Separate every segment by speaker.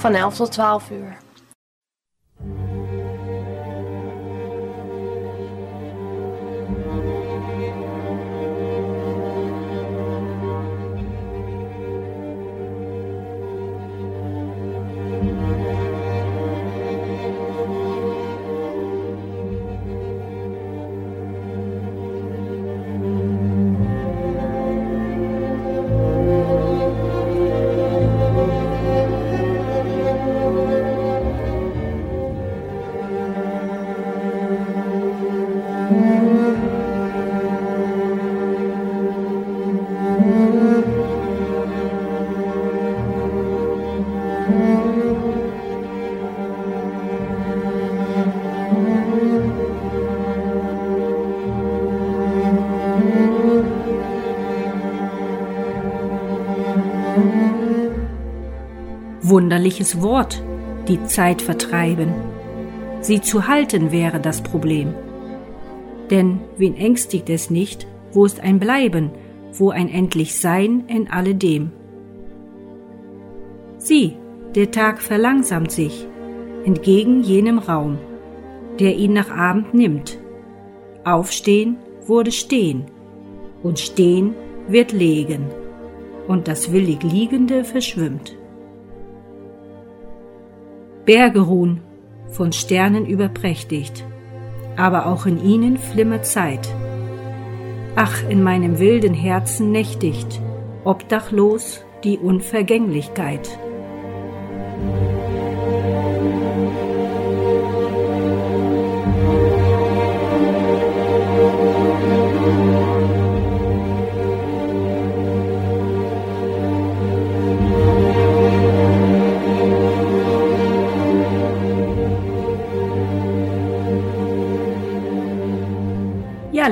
Speaker 1: Van 11 tot 12 uur.
Speaker 2: Wunderliches Wort, die Zeit vertreiben. Sie zu halten wäre das Problem. Denn wen ängstigt es nicht, wo ist ein Bleiben, wo ein endlich Sein in alledem? Sieh, der Tag verlangsamt sich, entgegen jenem Raum, der ihn nach Abend nimmt. Aufstehen wurde stehen, und stehen wird legen, und das willig Liegende verschwimmt. Berge ruhen, von Sternen überprächtigt, aber auch in ihnen flimmert Zeit. Ach, in meinem wilden Herzen nächtigt, obdachlos die Unvergänglichkeit.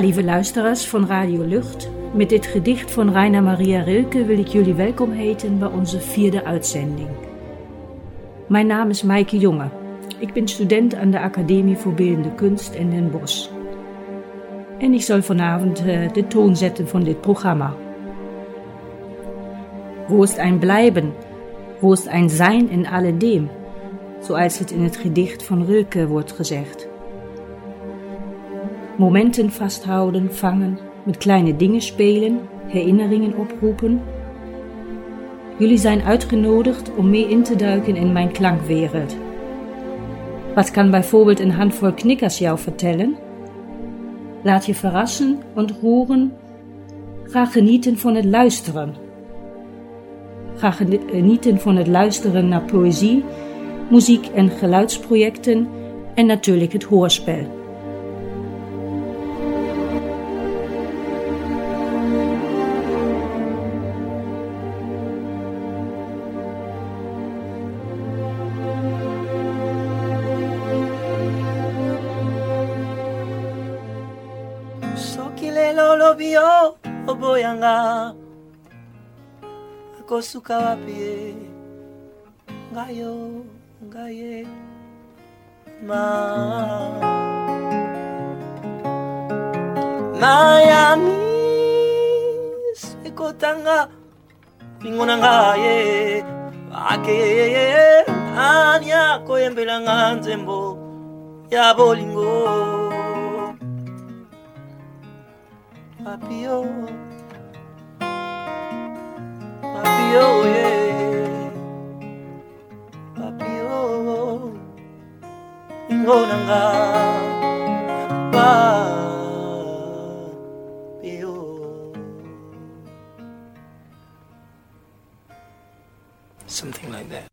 Speaker 2: Lieve luisteraars van Radio Lucht, met dit gedicht van Rainer Maria Rilke wil ik jullie welkom heten bij onze vierde uitzending. Mijn naam is Maaike Jonge. Ik ben student aan de Academie voor Beeldende Kunst in Den Bosch. En ik zal vanavond uh, de toon zetten van dit programma. Wo ist ein Bleiben? Wo ist ein Sein in alledem? Zoals het in het gedicht van Rilke wordt gezegd. Momenten vasthouden, vangen, met kleine dingen spelen, herinneringen oproepen. Jullie zijn uitgenodigd om mee in te duiken in mijn klankwereld. Wat kan bijvoorbeeld een handvol knikkers jou vertellen? Laat je verrassen, ontroeren. Ga genieten van het luisteren. Ga genieten van het luisteren naar poëzie, muziek en geluidsprojecten en natuurlijk het hoorspel.
Speaker 3: Oboyanga. Akosuka wapi ye? Ngayo ngaye. Ma. Mayami sekotanga lingo na ngaye akeye ani akoyembelanga nzembo ya bolingo Papillon. Papillon, yeah. Papillon. Ingo nga. Something like that.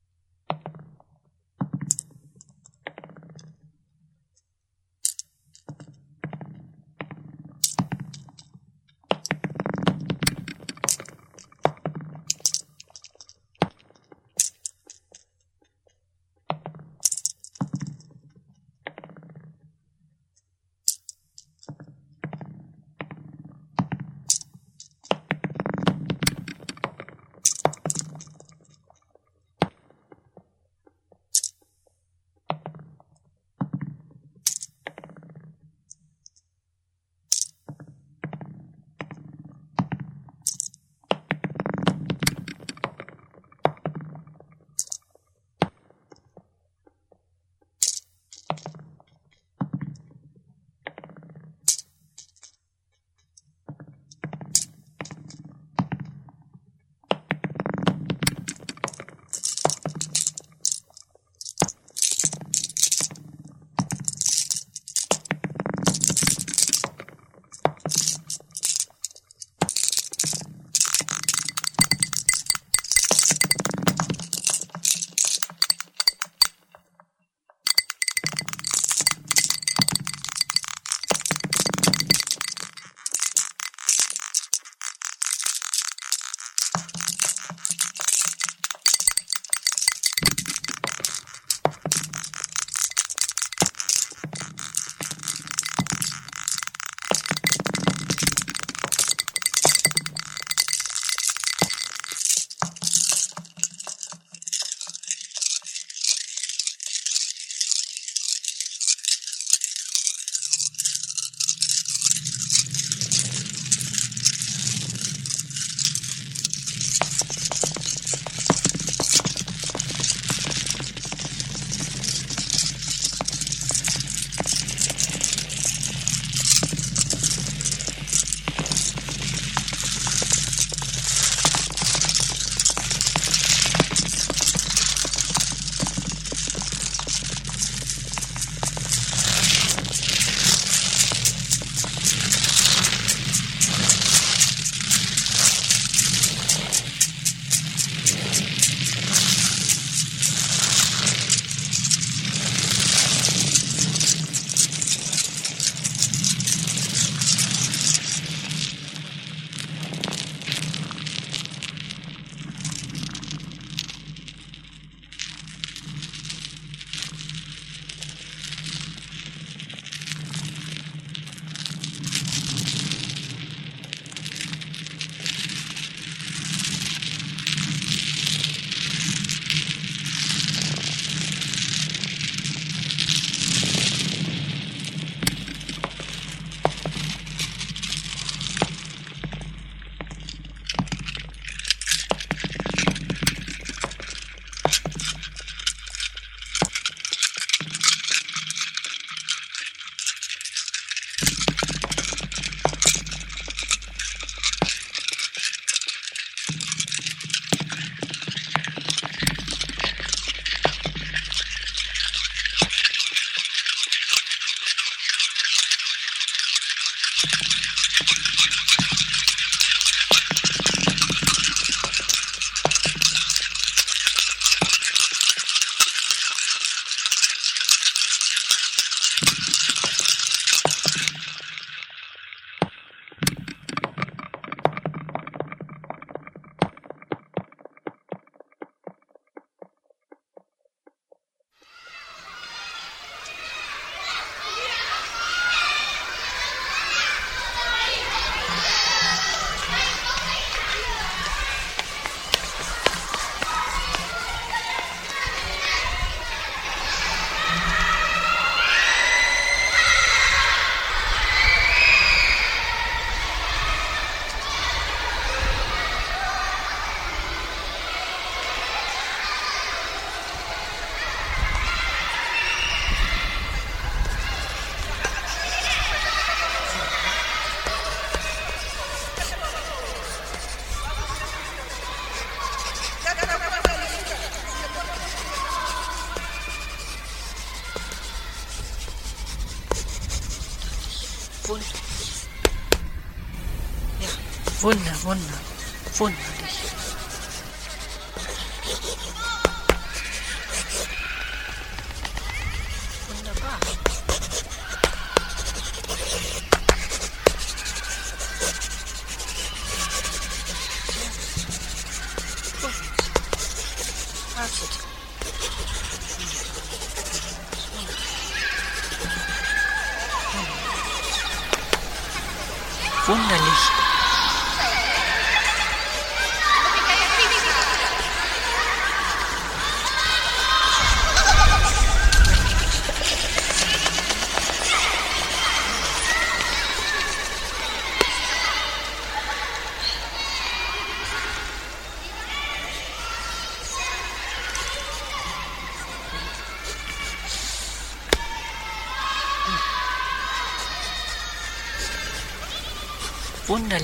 Speaker 4: 分你呢？说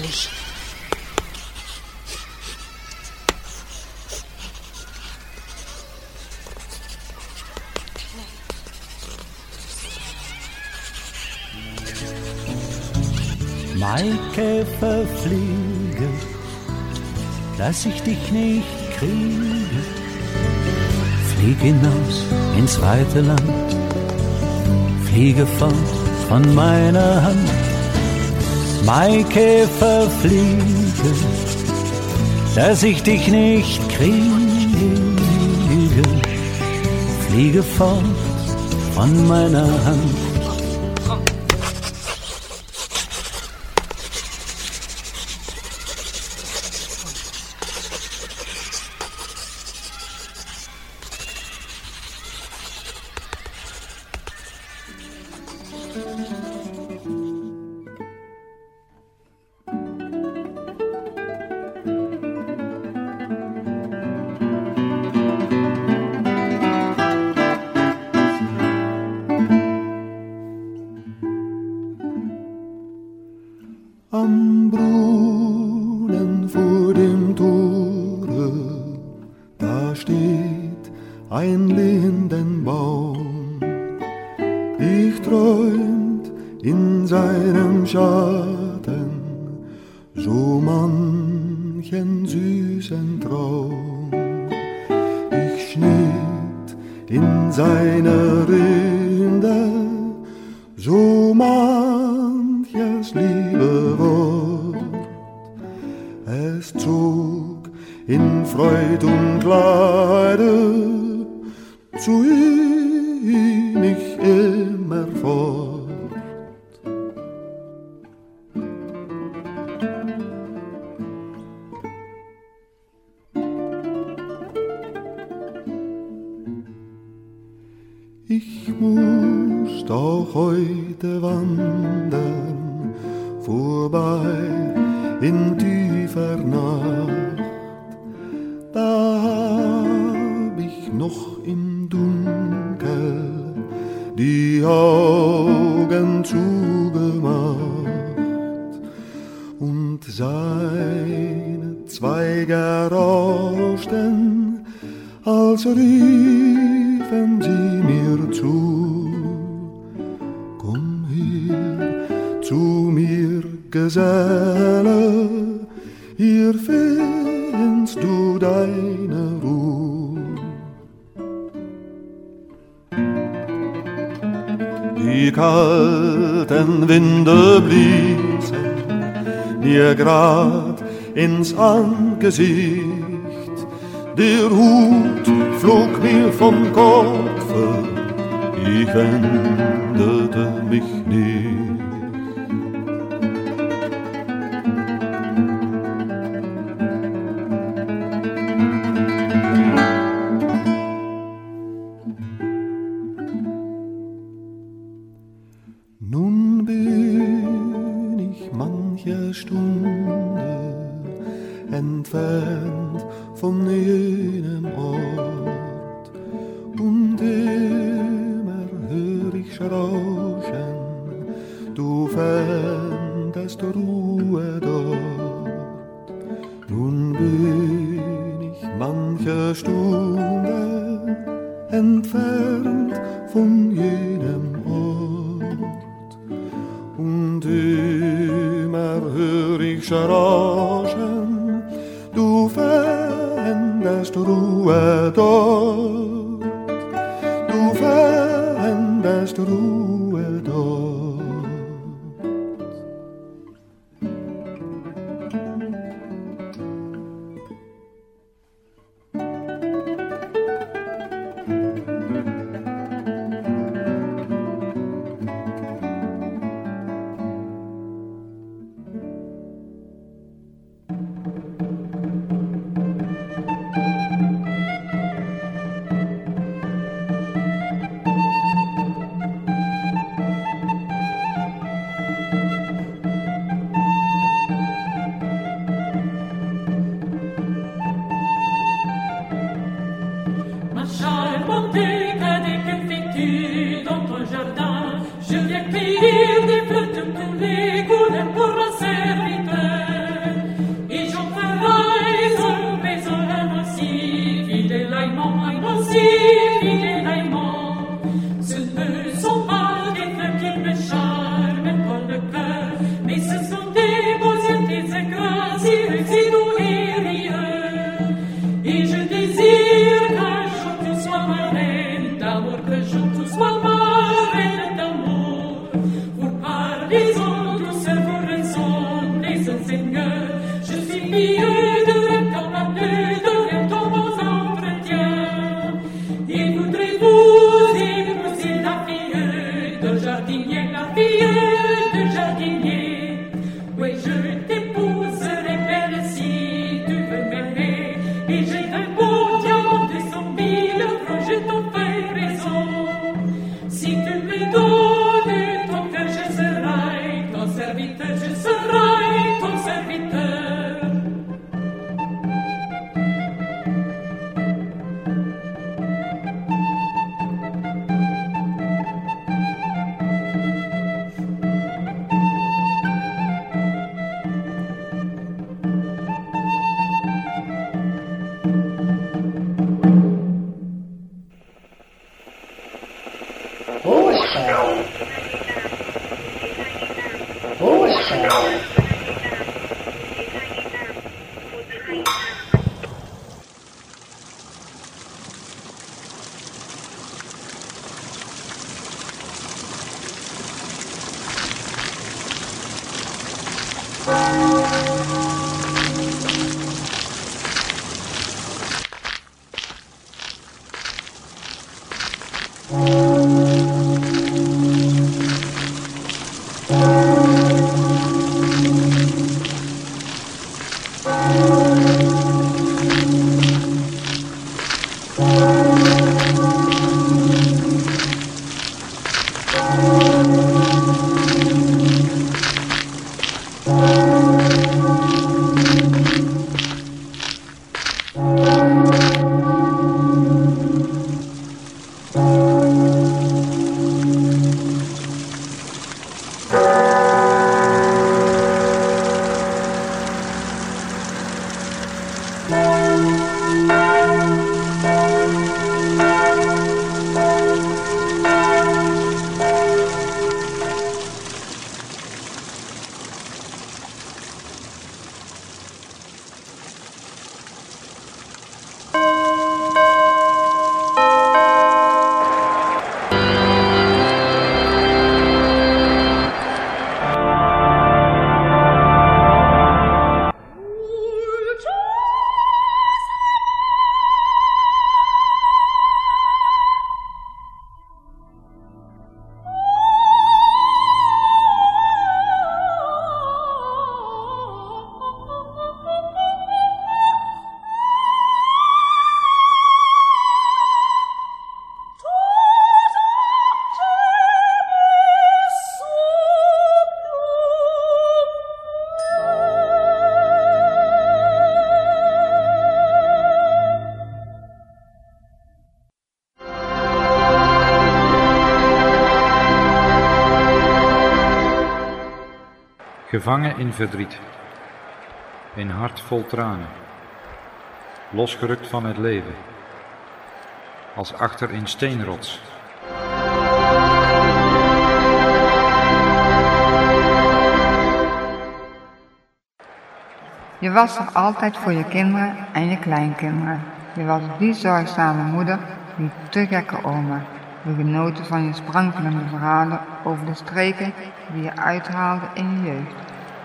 Speaker 4: Wunderlich.
Speaker 5: Maikäfer fliege, dass ich dich nicht kriege. Flieg hinaus ins weite Land, fliege fort von meiner Hand. Maikäfer fliege, dass ich dich nicht kriege. Fliege fort von meiner Hand.
Speaker 6: Die Augen zugemacht und seine Zweige rauschten, als riefen sie mir zu. Komm her zu mir, Geselle, Die kalten Winde bliesen mir grad ins Angesicht. Der Hut flog mir vom Kopfe, ich wendete mich nicht.
Speaker 7: Gevangen in verdriet, in hart vol tranen, losgerukt van het leven, als achter in steenrots.
Speaker 8: Je was er altijd voor je kinderen en je kleinkinderen. Je was die zorgzame moeder, die te gekke oma. We genoten van je sprankelende verhalen over de streken die je uithaalde in je jeugd.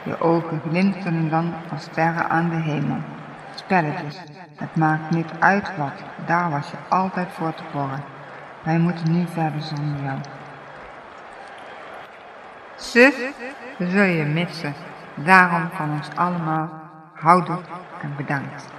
Speaker 8: Je ogen glinsterden dan als sterren aan de hemel. Spelletjes, het maakt niet uit wat, daar was je altijd voor te porren. Wij moeten nu verder zonder jou. Zus, we zullen je missen. Daarom van ons allemaal, houdoe en bedankt.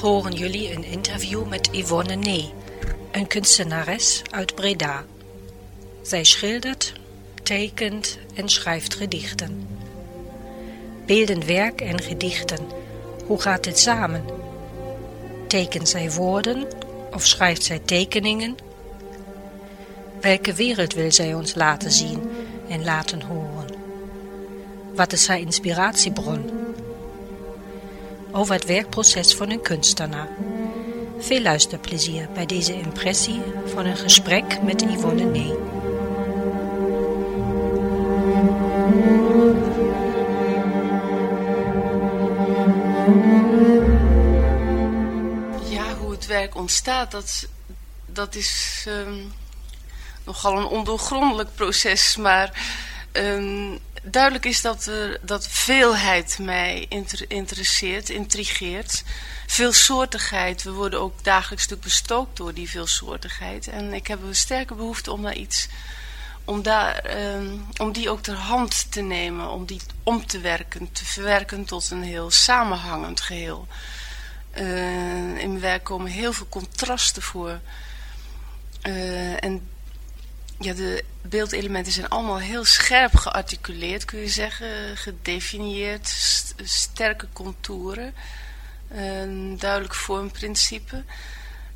Speaker 4: Horen jullie een interview met Yvonne Nee, een kunstenares uit Breda. Zij schildert, tekent en schrijft gedichten. Beeldend werk en gedichten, hoe gaat dit samen? Tekent zij woorden of schrijft zij tekeningen? Welke wereld wil zij ons laten zien en laten horen? Wat is haar inspiratiebron? Over het werkproces van een kunstenaar. Veel luisterplezier bij deze impressie van een gesprek met Yvonne Nee.
Speaker 9: Ja, hoe het werk ontstaat, dat, dat is um, nogal een ondoorgrondelijk proces. Maar um, duidelijk is dat, er, dat veelheid mij interesseert, intrigeert. Veelsoortigheid, we worden ook dagelijks stuk bestookt door die veelsoortigheid. En ik heb een sterke behoefte om naar iets, om, daar, eh, om die ook ter hand te nemen, om die om te werken, te verwerken tot een heel samenhangend geheel. Uh, in mijn werk komen heel veel contrasten voor. Uh, en ja, de beeldelementen zijn allemaal heel scherp gearticuleerd, kun je zeggen. Gedefinieerd, sterke contouren, een duidelijk vormprincipe.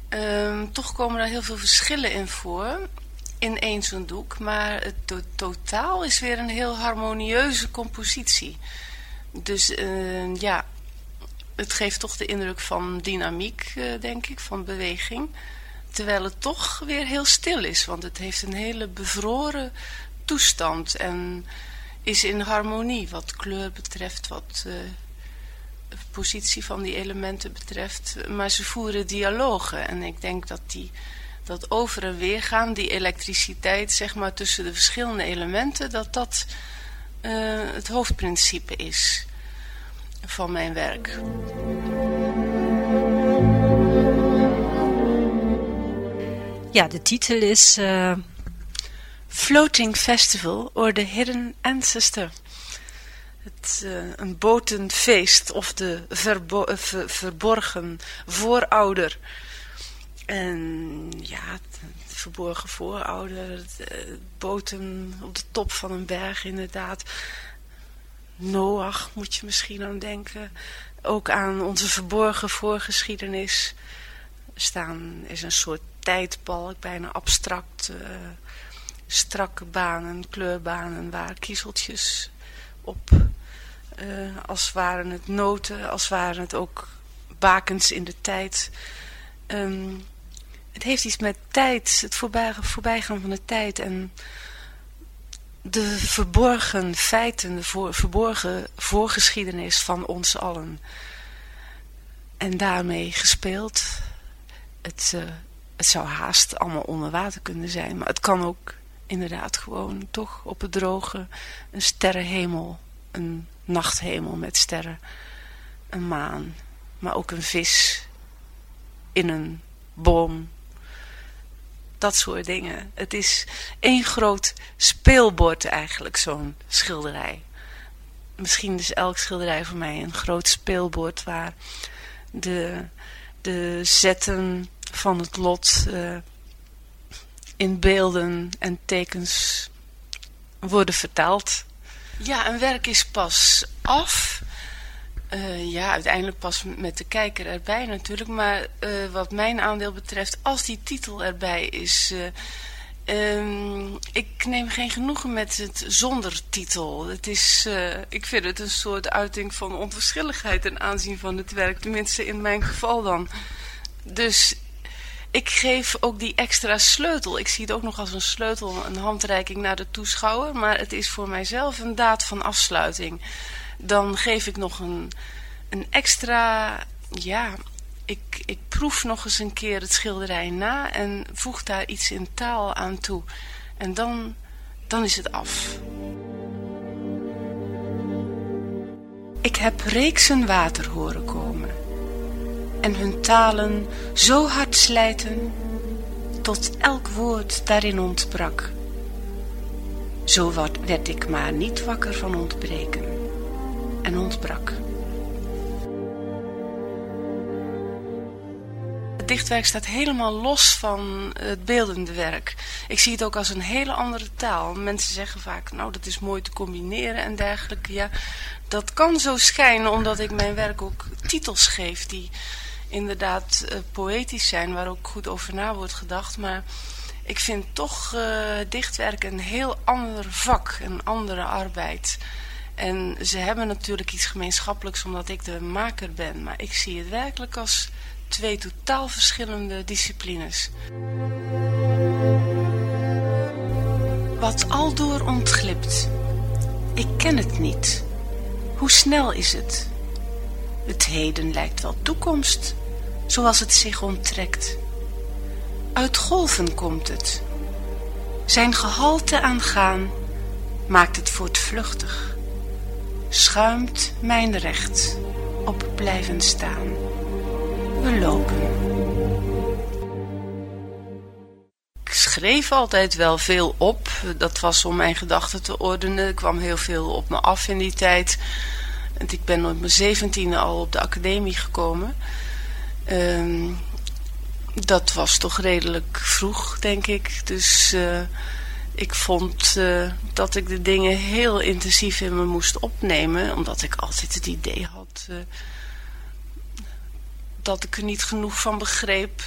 Speaker 9: Um, toch komen er heel veel verschillen in voor in één zo'n doek. Maar het totaal is weer een heel harmonieuze compositie. Dus uh, ja, het geeft toch de indruk van dynamiek, uh, denk ik, van beweging. Terwijl het toch weer heel stil is. Want het heeft een hele bevroren toestand. En is in harmonie wat kleur betreft, wat uh, positie van die elementen betreft. Maar ze voeren dialogen. En ik denk dat die dat over en weer gaan, die elektriciteit zeg maar tussen de verschillende elementen, dat dat uh, het hoofdprincipe is van mijn werk.
Speaker 4: Ja, de titel is uh...
Speaker 9: Floating Festival or the Hidden Ancestor. Het, uh, een botenfeest of de verbo verborgen voorouder. En ja, verborgen voorouder, boten op de top van een berg inderdaad. Noach moet je misschien aan denken. Ook aan onze verborgen voorgeschiedenis. staan is een soort tijdbalk, bijna abstract. Uh, strakke banen, kleurbanen waar kiezeltjes op. Uh, als waren het noten, als waren het ook bakens in de tijd. Um, het heeft iets met tijd, het voorbij, voorbijgaan van de tijd en de verborgen feiten, de verborgen voorgeschiedenis van ons allen. En daarmee gespeeld. Het, uh, het zou haast allemaal onder water kunnen zijn, maar het kan ook inderdaad gewoon toch op het droge een sterrenhemel, een nachthemel met sterren, een maan, maar ook een vis in een boom dat soort dingen. Het is één groot speelbord eigenlijk, zo'n schilderij. Misschien is elk schilderij voor mij een groot speelbord waar de, de zetten van het lot uh, in beelden en tekens worden vertaald. Ja, een werk is pas af uh, ja, uiteindelijk pas met de kijker erbij natuurlijk. Maar uh, wat mijn aandeel betreft, als die titel erbij is... Um, ik neem geen genoegen met het zonder titel. Het is, ik vind het een soort uiting van onverschilligheid ten aanzien van het werk. Tenminste in mijn geval dan. Dus ik geef ook die extra sleutel. Ik zie het ook nog als een sleutel, een handreiking naar de toeschouwer. Maar het is voor mijzelf een daad van afsluiting dan geef ik nog een, een extra, ja, ik, ik proef nog eens een keer het schilderij na en voeg daar iets in taal aan toe. En dan, dan is het af. Ik heb reeksen water horen komen en hun talen zo hard slijten tot elk woord daarin ontbrak. Zo werd ik maar niet wakker van ontbreken en ontbrak. Het dichtwerk staat helemaal los van het beeldende werk. Ik zie het ook als een hele andere taal. Mensen zeggen vaak, nou dat is mooi te combineren en dergelijke. Ja, dat kan zo schijnen omdat ik mijn werk ook titels geef die inderdaad uh, poëtisch zijn, waar ook goed over na wordt gedacht. Maar ik vind toch uh, dichtwerk een heel ander vak, een andere arbeid. En ze hebben natuurlijk iets gemeenschappelijks omdat ik de maker ben. Maar ik zie het werkelijk als twee totaal verschillende disciplines. Wat aldoor ontglipt. Ik ken het niet. Hoe snel is het? Het heden lijkt wel toekomst, zoals het zich onttrekt. Uit golven komt het. Zijn gehalte aangaan maakt het voortvluchtig schuimt mijn recht op blijven staan. We lopen. Ik schreef altijd wel veel op. Dat was om mijn gedachten te ordenen. Er kwam heel veel op me af in die tijd. Ik ben op mijn zeventiende al op de academie gekomen. Um, dat was toch redelijk vroeg, denk ik. Dus uh, ik vond uh, dat ik de dingen heel intensief in me moest opnemen. Omdat ik altijd het idee had uh, dat ik er niet genoeg van begreep.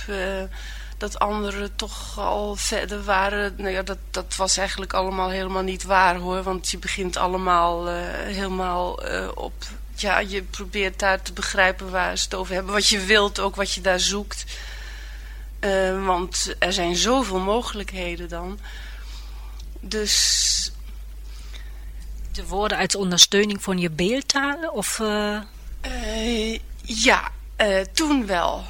Speaker 9: Dat anderen toch al verder waren. Nou dat, dat was eigenlijk allemaal helemaal niet waar hoor. Want je begint allemaal helemaal op... Ja, je probeert daar te begrijpen waar ze het over hebben. Wat je wilt, ook wat je daar zoekt. want er zijn zoveel mogelijkheden dan... Dus...
Speaker 4: De woorden uit ondersteuning van je beeldtaal? Of, uh...
Speaker 9: Uh, ja, toen wel.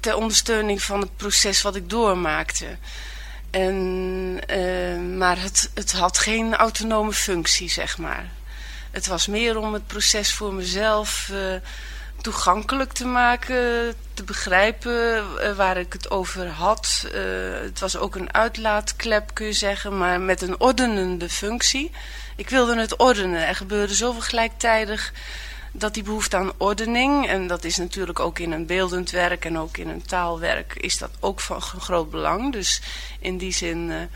Speaker 9: ter ondersteuning van het proces wat ik doormaakte. En, maar het, het had geen autonome functie, zeg maar. Het was meer om het proces voor mezelf toegankelijk te maken, te begrijpen uh, waar ik het over had. Uh, het was ook een uitlaatklep, kun je zeggen, maar met een ordenende functie. Ik wilde het ordenen. Er gebeurde zoveel gelijktijdig dat die behoefte aan ordening, en dat is natuurlijk ook in een beeldend werk en ook in een taalwerk, is dat ook van groot belang. Dus in die zin,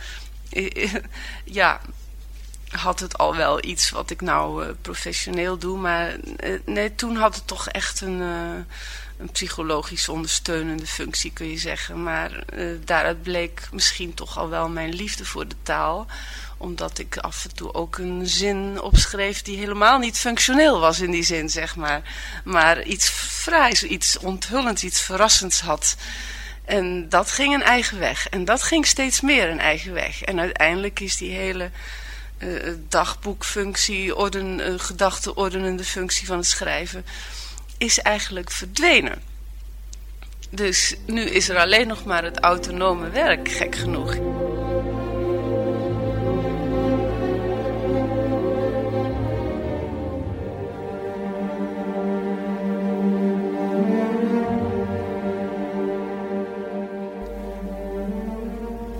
Speaker 9: ja, had het al wel iets wat ik nou uh, professioneel doe. Maar uh, nee, toen had het toch echt een, uh, een psychologisch ondersteunende functie, kun je zeggen. Maar daaruit bleek misschien toch al wel mijn liefde voor de taal. Omdat ik af en toe ook een zin opschreef die helemaal niet functioneel was in die zin, zeg maar. Maar iets fraais, iets onthullends, iets verrassends had. En dat ging een eigen weg. En dat ging steeds meer een eigen weg. En uiteindelijk is die hele uh, dagboekfunctie, orden, uh, functie van het schrijven, is eigenlijk verdwenen. Dus nu is er alleen nog maar het autonome werk, gek genoeg.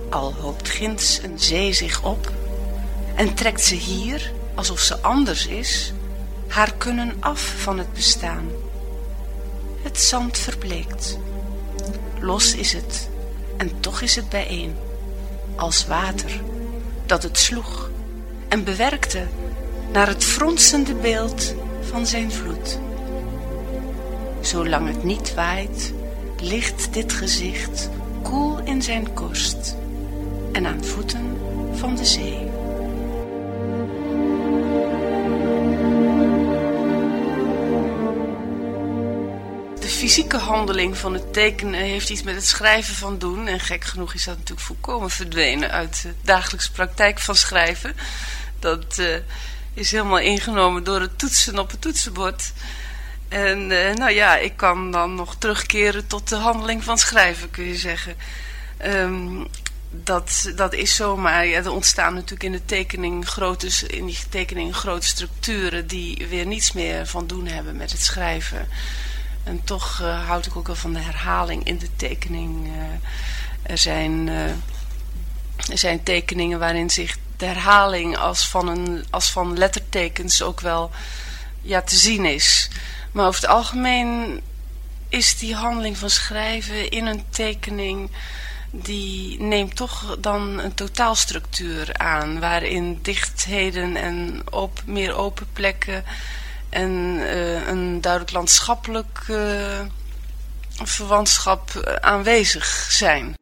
Speaker 9: Al hoopt ginds een zee zich op en trekt ze hier, alsof ze anders is, haar kunnen af van het bestaan. Het zand verbleekt. Los is het, en toch is het bijeen, als water, dat het sloeg en bewerkte naar het fronsende beeld van zijn vloed. Zolang het niet waait, ligt dit gezicht koel in zijn korst en aan voeten van de zee. Fysieke handeling van het tekenen heeft iets met het schrijven van doen. En gek genoeg is dat natuurlijk volkomen verdwenen uit de dagelijkse praktijk van schrijven. Dat uh, is helemaal ingenomen door het toetsen op het toetsenbord. En uh, nou ja, ik kan dan nog terugkeren tot de handeling van schrijven, kun je zeggen. Um, dat, dat is zo, maar ja, er ontstaan natuurlijk in de tekening grote, in die tekening grote structuren die weer niets meer van doen hebben met het schrijven. En toch uh, houd ik ook wel van de herhaling in de tekening. Uh, er, zijn, uh, er zijn tekeningen waarin zich de herhaling als van, een, als van lettertekens ook wel ja, te zien is. Maar over het algemeen is die handeling van schrijven in een tekening... die neemt toch dan een totaalstructuur aan... waarin dichtheden en op, meer open plekken en uh, een duidelijk landschappelijk uh, verwantschap eh, aanwezig zijn.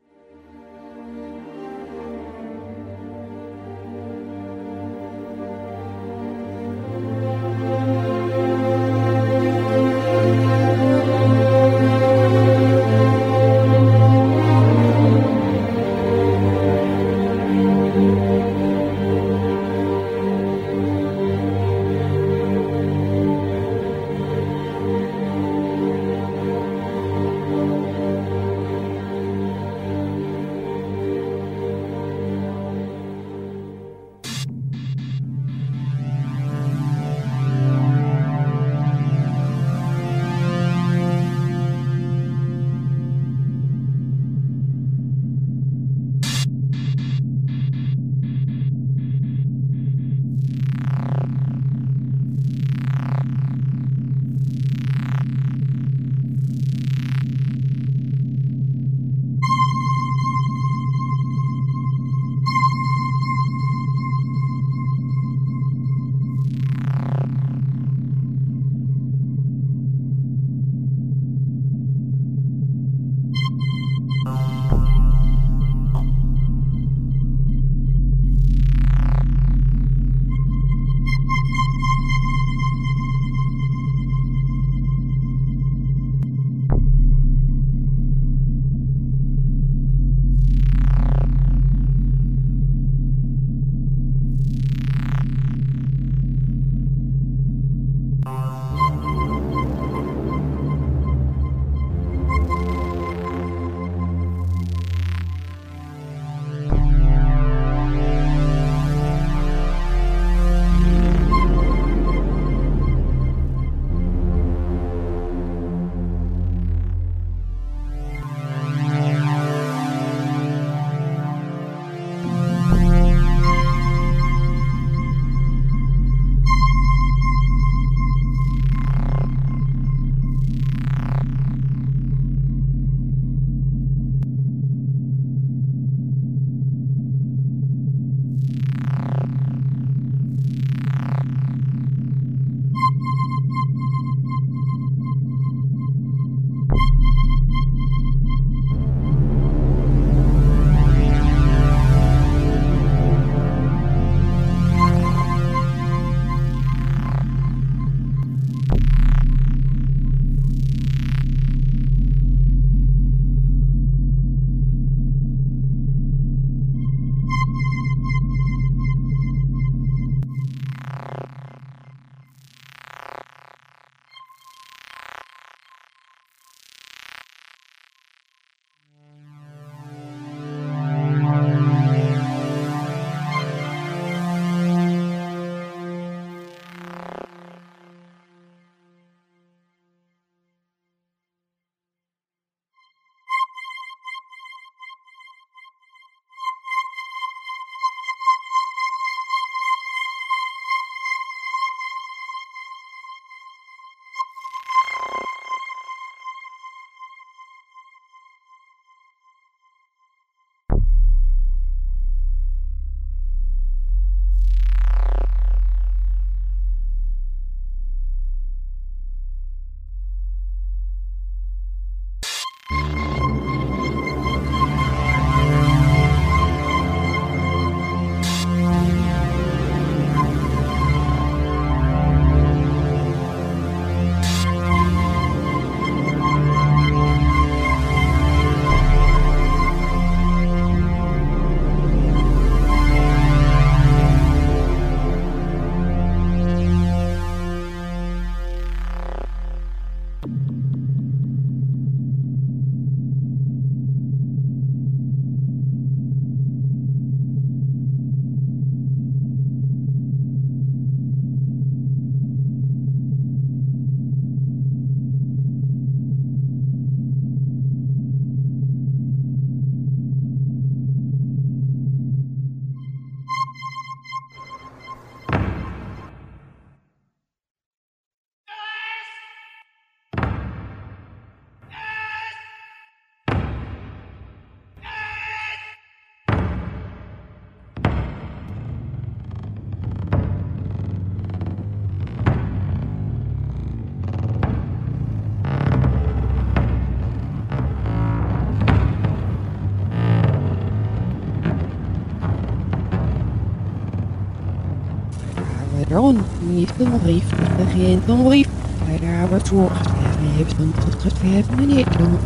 Speaker 10: Waarom niet een brief? Er begint een brief. Bij de arbeidswoord. Er heeft een teruggegeven meneer doen.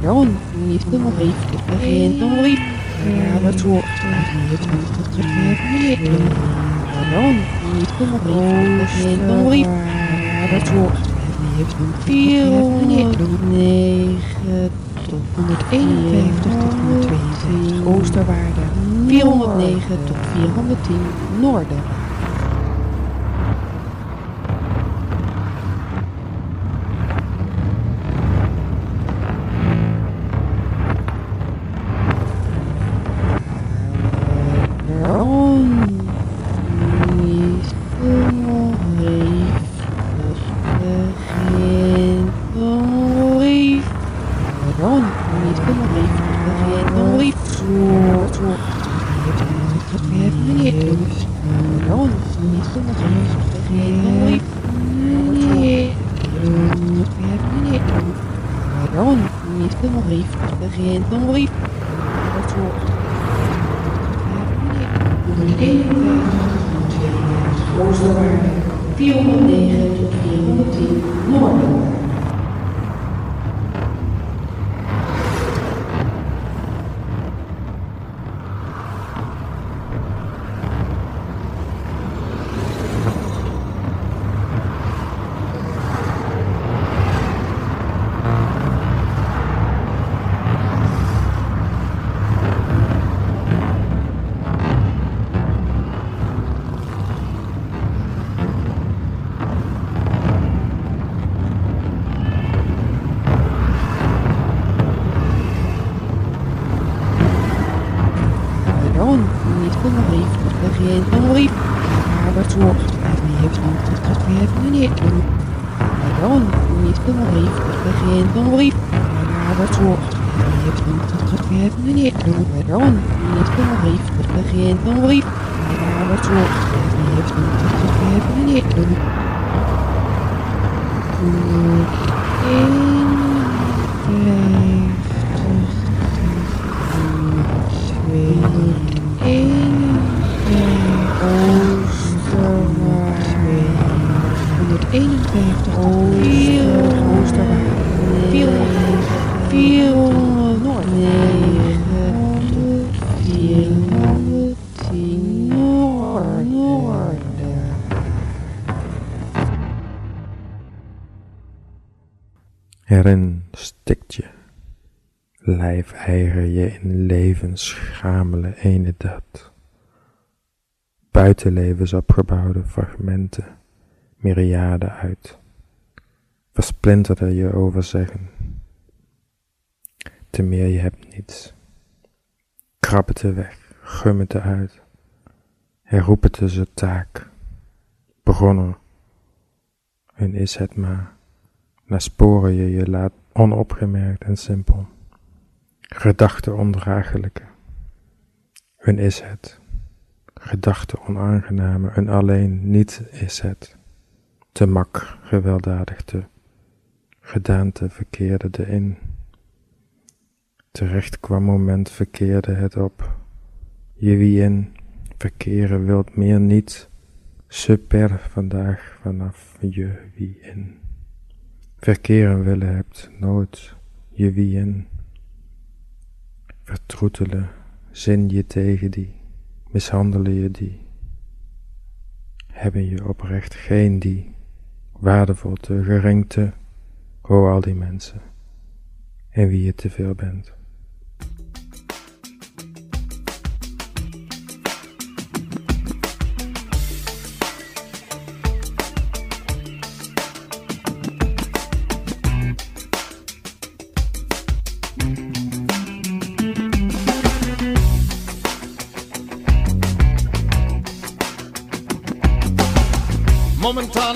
Speaker 10: Waarom niet een brief? Er begint een brief. Bij de arbeidswoord. Er heeft een teruggegeven meneer doen. Waarom niet een brief? Er begint een brief. Bij de arbeidswoord. Er heeft een teruggegeven meneer doen. 9 tot 151 tot 152 Oosterwaarde. 409 tot 410 Noorden.
Speaker 11: In levensschamele ene dat. Buitenlevens opgebouwde fragmenten, myriaden uit, versplinterde je overzeggen. Te meer je hebt niets. Krab het er weg, gum het eruit, herroep het ze taak. Begonnen, en is het maar naar sporen je je laat onopgemerkt en simpel. Gedachte ondraaglijke. Een is het. Gedachte onaangename, een alleen niet is het. Te mak, gewelddadig te. Gedaante verkeerde de in. Terecht kwam moment verkeerde het op. Je wie in, verkeren wilt meer niet. Super vandaag vanaf je wie in verkeren willen hebt, nooit je wie in. Vertroetelen, zin je tegen die, mishandelen je die. Hebben je oprecht geen die, waardevol te, gering te, al die mensen, en wie je te veel bent.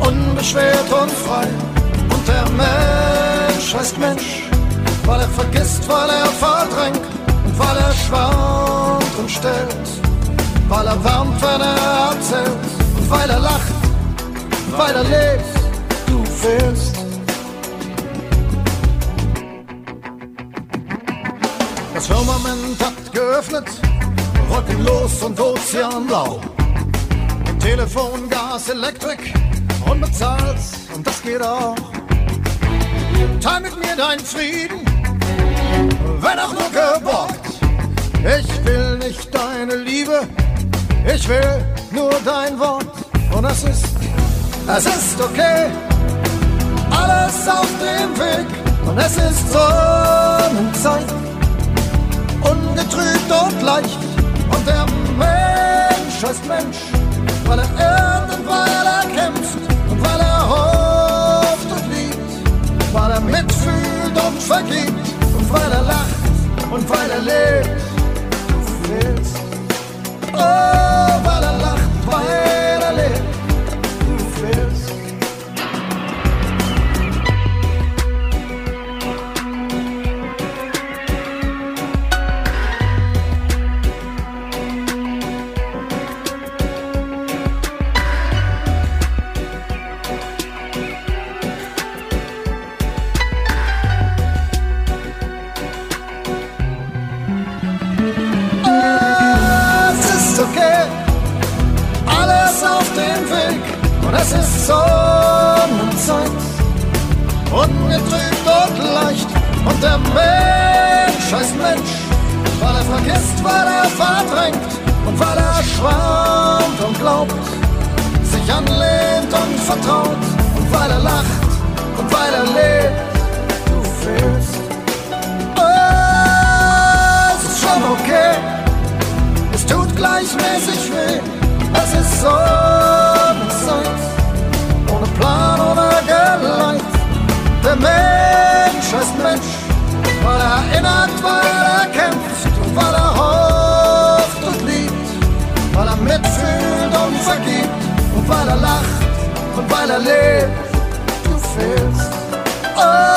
Speaker 12: unbeschwert und frei. Und der Mensch heißt Mensch, weil er vergisst, weil er verdrängt und weil er schwant und stellt, weil er wärmt, wenn er erzählt und weil er lacht, weil er lebt, du fehlst. Das Firmament hat geöffnet, wolkenlos und ozeanblau. Telefon, Gas, Elektrik, unbezahlt und das geht auch. Teil mit mir deinen Frieden, wenn auch nur geborgt. Ich will nicht deine Liebe, ich will nur dein Wort. Und es ist, es ist okay, alles auf dem Weg. Und es ist Sonnenzeit, ungetrübt und leicht. Und der Mensch ist Mensch, weil er irrt und kämpft und weil er hofft und liebt, weil er mitfühlt und vergibt und weil er lacht und weil er lebt. Du fehlst. Oh, weil er lacht, weil er lebt. Du fehlst. Es ist Sonnenzeit, ungetrübt und leicht und der Mensch heißt Mensch, weil er vergisst, weil er verdrängt und weil er schwammt und glaubt, sich anlehnt und vertraut und weil er lacht und weil er lebt, du fehlst. Es ist schon okay. Es tut gleichmäßig weh, es ist Sonnenzeit, I live to. Oh.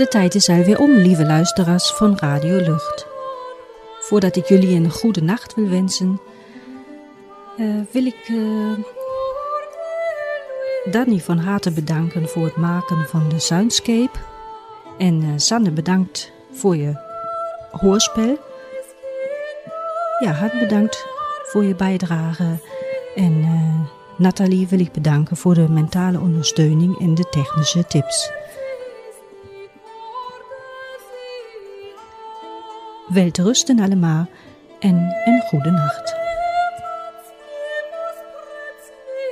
Speaker 4: De tijd is alweer om, lieve luisteraars van Radio Lucht. Voordat ik jullie een goede nacht wil wensen, eh, wil ik uh, Danny van harte bedanken voor het maken van de soundscape. En uh, Sanne bedankt voor je hoorspel. Ja, hart bedankt voor je bijdrage. En Nathalie wil ik bedanken voor de mentale ondersteuning en de technische tips. Welterusten allemaal en een goede nacht.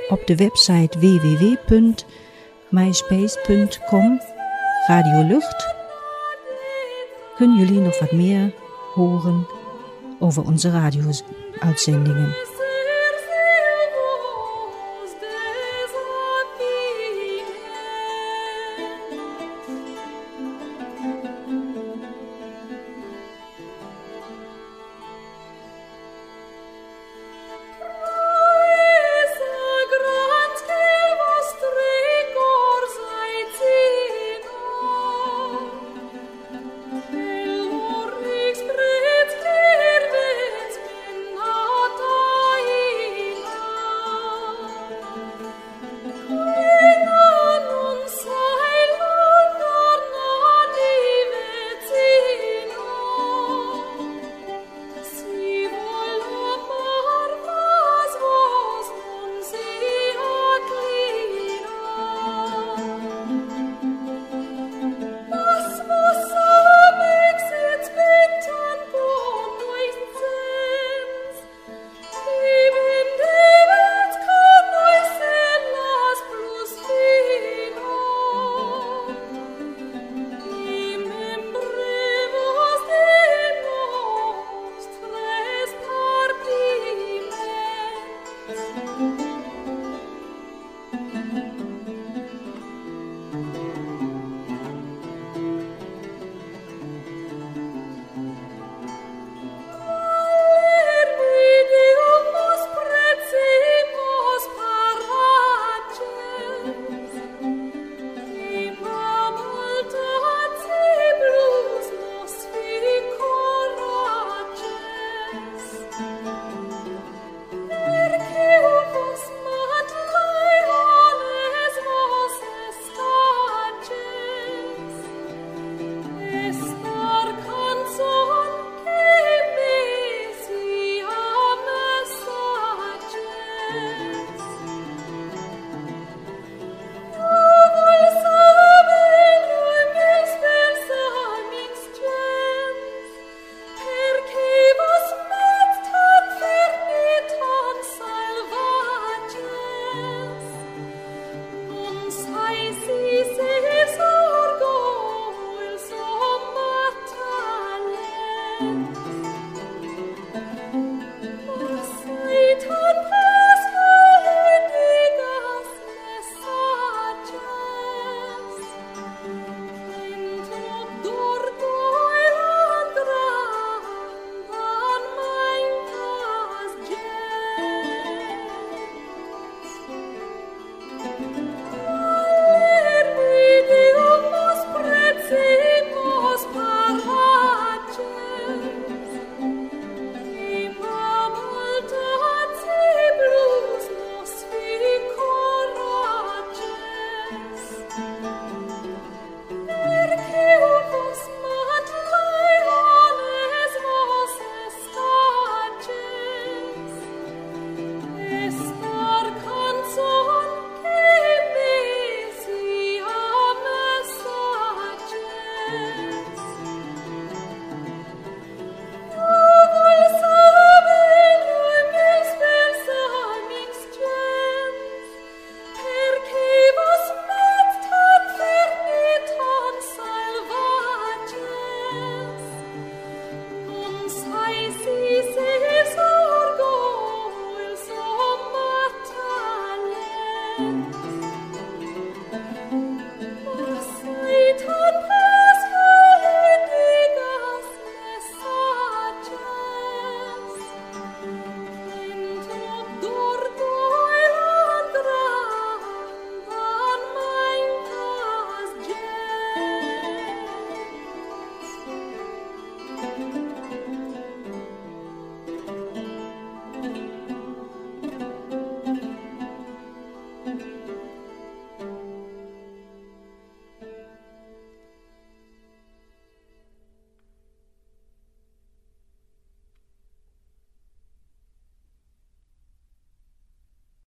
Speaker 4: Op de website www.myspace.com Radio Lucht kunnen jullie nog wat meer horen over onze radio-uitzendingen.